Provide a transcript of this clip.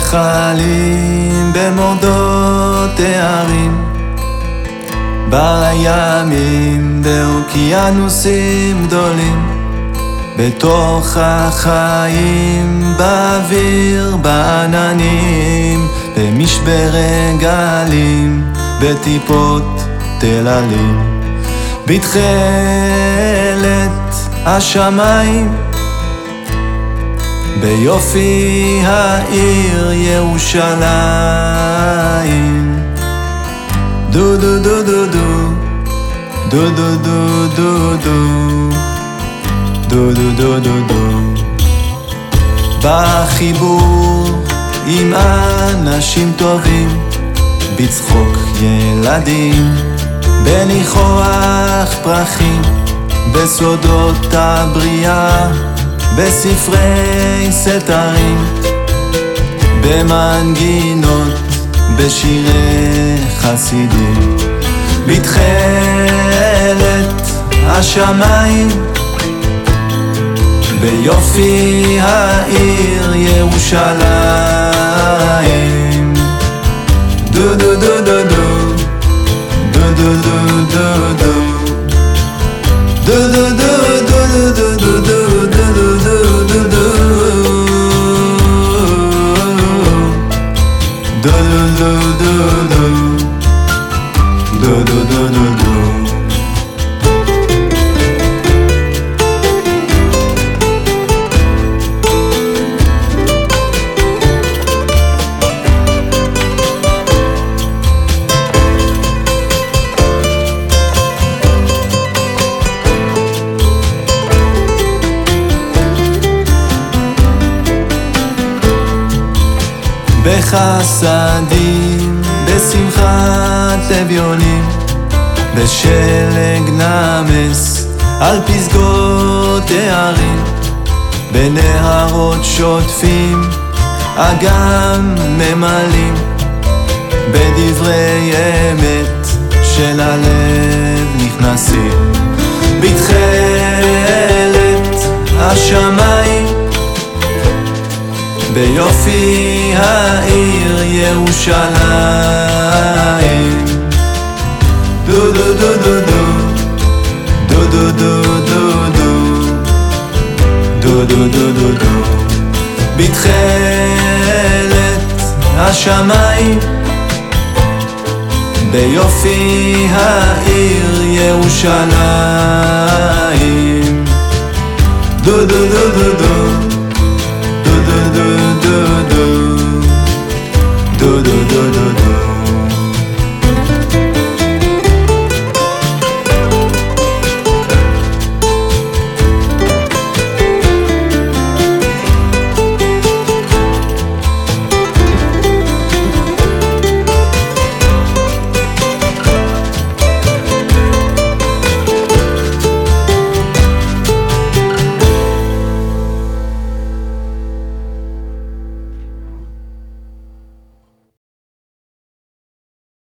בנחלים, במורדות הערים, בימים, באוקיינוסים גדולים, בתוך החיים, באוויר, בעננים, במשברי גלים, בטיפות תללים, בתכלת השמיים ביופי העיר ירושלים. דו דו דו דו דו. דו דו דו דו דו. דו דו דו דו דו. בחיבור עם אנשים טובים בצחוק ילדים בניחוח פרחים בסודות הבריאה בספרי סתרים, במנגינות, בשירי חסידים, בתכלת השמיים, ביופי העיר ירושלים. דו דו דו דו בחסדים, בשמחה. אביונים, בשלג נמס, על פסגות הערים, בנהרות שוטפים, אגם ממלאים, בדברי אמת של הלב נכנסים, בתכלת השמיים ביופי העיר ירושלים דו דו דו דו דו דו דו דו דו דו דו דו דו דו בתכלת השמיים ביופי העיר do do do do do do do do